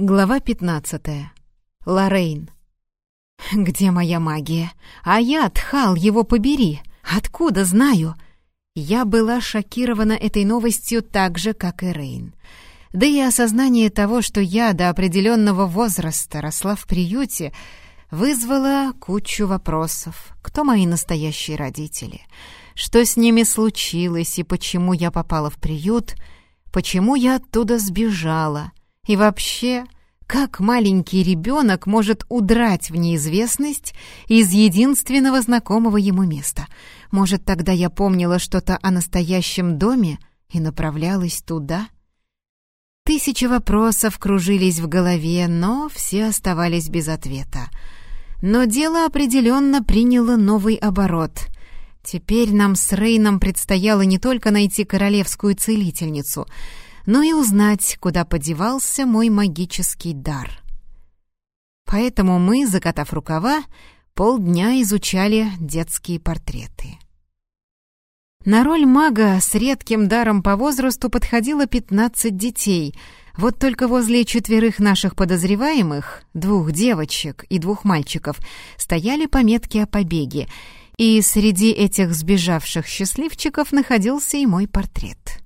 Глава 15. Лорейн. «Где моя магия? А я, Тхал, его побери! Откуда знаю?» Я была шокирована этой новостью так же, как и Рейн. Да и осознание того, что я до определенного возраста росла в приюте, вызвало кучу вопросов. Кто мои настоящие родители? Что с ними случилось и почему я попала в приют? Почему я оттуда сбежала? И вообще, как маленький ребенок может удрать в неизвестность из единственного знакомого ему места? Может, тогда я помнила что-то о настоящем доме и направлялась туда? Тысячи вопросов кружились в голове, но все оставались без ответа. Но дело определенно приняло новый оборот — Теперь нам с Рейном предстояло не только найти королевскую целительницу — но и узнать, куда подевался мой магический дар. Поэтому мы, закатав рукава, полдня изучали детские портреты. На роль мага с редким даром по возрасту подходило 15 детей. Вот только возле четверых наших подозреваемых, двух девочек и двух мальчиков, стояли пометки о побеге, и среди этих сбежавших счастливчиков находился и мой портрет.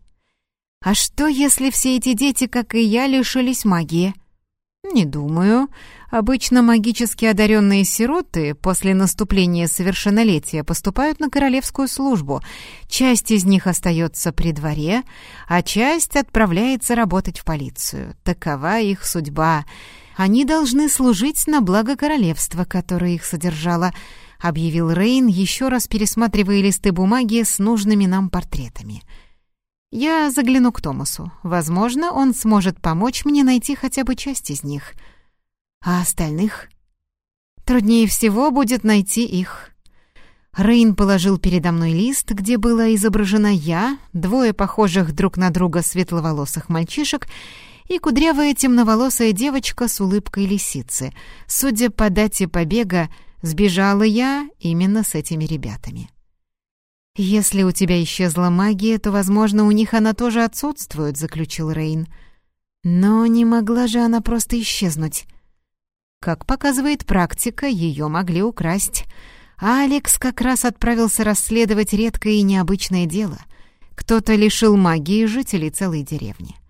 А что, если все эти дети, как и я, лишились магии? Не думаю. Обычно магически одаренные сироты после наступления совершеннолетия поступают на королевскую службу. Часть из них остается при дворе, а часть отправляется работать в полицию. Такова их судьба. Они должны служить на благо королевства, которое их содержало, объявил Рейн, еще раз пересматривая листы бумаги с нужными нам портретами. — я загляну к Томасу. Возможно, он сможет помочь мне найти хотя бы часть из них. А остальных? Труднее всего будет найти их. Рейн положил передо мной лист, где была изображена я, двое похожих друг на друга светловолосых мальчишек и кудрявая темноволосая девочка с улыбкой лисицы. Судя по дате побега, сбежала я именно с этими ребятами. «Если у тебя исчезла магия, то, возможно, у них она тоже отсутствует», — заключил Рейн. «Но не могла же она просто исчезнуть». Как показывает практика, ее могли украсть. А Алекс как раз отправился расследовать редкое и необычное дело. Кто-то лишил магии жителей целой деревни.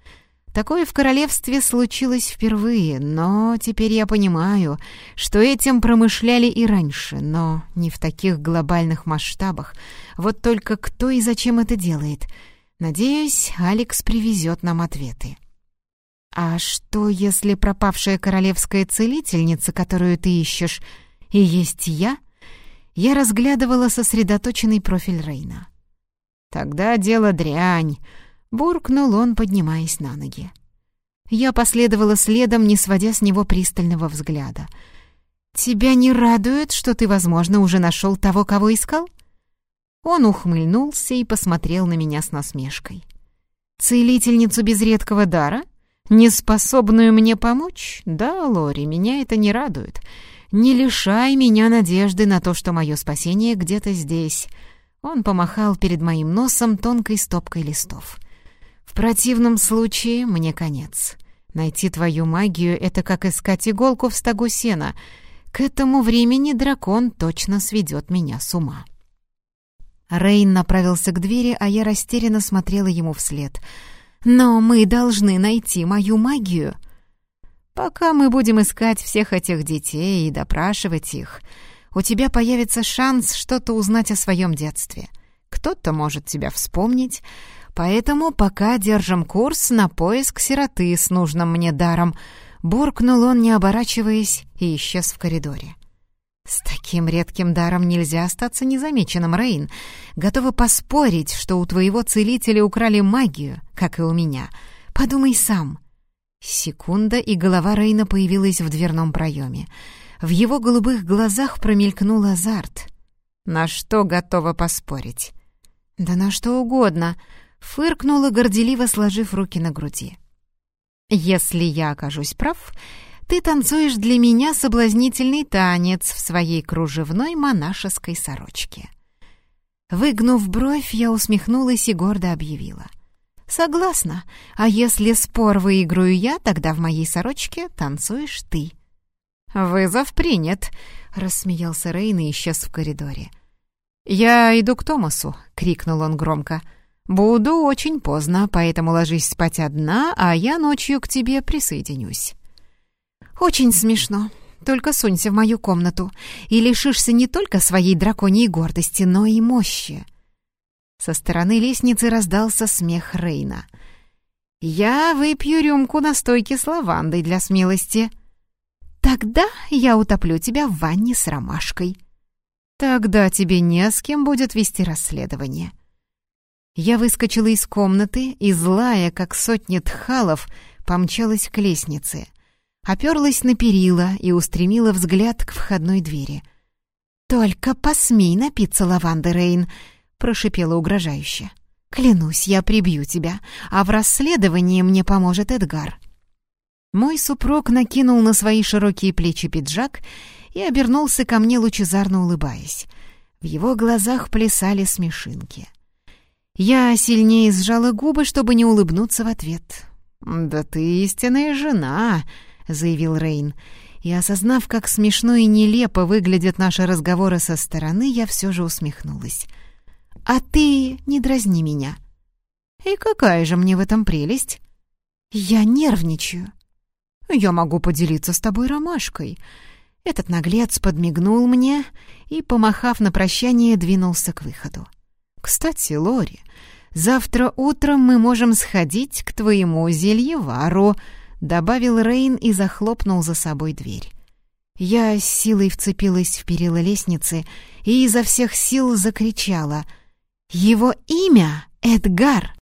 Такое в королевстве случилось впервые, но теперь я понимаю, что этим промышляли и раньше, но не в таких глобальных масштабах. Вот только кто и зачем это делает? Надеюсь, Алекс привезет нам ответы. «А что, если пропавшая королевская целительница, которую ты ищешь, и есть я?» Я разглядывала сосредоточенный профиль Рейна. «Тогда дело дрянь», Буркнул он, поднимаясь на ноги. Я последовала следом, не сводя с него пристального взгляда. «Тебя не радует, что ты, возможно, уже нашел того, кого искал?» Он ухмыльнулся и посмотрел на меня с насмешкой. «Целительницу без редкого дара? Неспособную мне помочь? Да, Лори, меня это не радует. Не лишай меня надежды на то, что мое спасение где-то здесь». Он помахал перед моим носом тонкой стопкой листов. В противном случае мне конец. Найти твою магию — это как искать иголку в стогу сена. К этому времени дракон точно сведет меня с ума. Рейн направился к двери, а я растерянно смотрела ему вслед. «Но мы должны найти мою магию!» «Пока мы будем искать всех этих детей и допрашивать их, у тебя появится шанс что-то узнать о своем детстве. Кто-то может тебя вспомнить, Поэтому пока держим курс на поиск сироты с нужным мне даром», — буркнул он, не оборачиваясь, и исчез в коридоре. «С таким редким даром нельзя остаться незамеченным, Рейн. Готова поспорить, что у твоего целителя украли магию, как и у меня. Подумай сам». Секунда, и голова Рейна появилась в дверном проеме. В его голубых глазах промелькнул азарт. «На что готова поспорить?» «Да на что угодно», фыркнула, горделиво сложив руки на груди. «Если я окажусь прав, ты танцуешь для меня соблазнительный танец в своей кружевной монашеской сорочке». Выгнув бровь, я усмехнулась и гордо объявила. «Согласна. А если спор выиграю я, тогда в моей сорочке танцуешь ты». «Вызов принят», — рассмеялся Рейн и исчез в коридоре. «Я иду к Томасу», — крикнул он громко. «Буду очень поздно, поэтому ложись спать одна, а я ночью к тебе присоединюсь». «Очень смешно. Только сунься в мою комнату, и лишишься не только своей драконьей гордости, но и мощи». Со стороны лестницы раздался смех Рейна. «Я выпью рюмку настойки с лавандой для смелости». «Тогда я утоплю тебя в ванне с ромашкой». «Тогда тебе не с кем будет вести расследование». Я выскочила из комнаты и, злая, как сотни тхалов, помчалась к лестнице. Оперлась на перила и устремила взгляд к входной двери. «Только посмей напиться лаванды, Рейн!» — прошипела угрожающе. «Клянусь, я прибью тебя, а в расследовании мне поможет Эдгар». Мой супруг накинул на свои широкие плечи пиджак и обернулся ко мне, лучезарно улыбаясь. В его глазах плясали смешинки. Я сильнее сжала губы, чтобы не улыбнуться в ответ. «Да ты истинная жена», — заявил Рейн. И, осознав, как смешно и нелепо выглядят наши разговоры со стороны, я все же усмехнулась. «А ты не дразни меня». «И какая же мне в этом прелесть?» «Я нервничаю». «Я могу поделиться с тобой ромашкой». Этот наглец подмигнул мне и, помахав на прощание, двинулся к выходу. «Кстати, Лори, завтра утром мы можем сходить к твоему зельевару», — добавил Рейн и захлопнул за собой дверь. Я с силой вцепилась в перила лестницы и изо всех сил закричала. «Его имя — Эдгар!»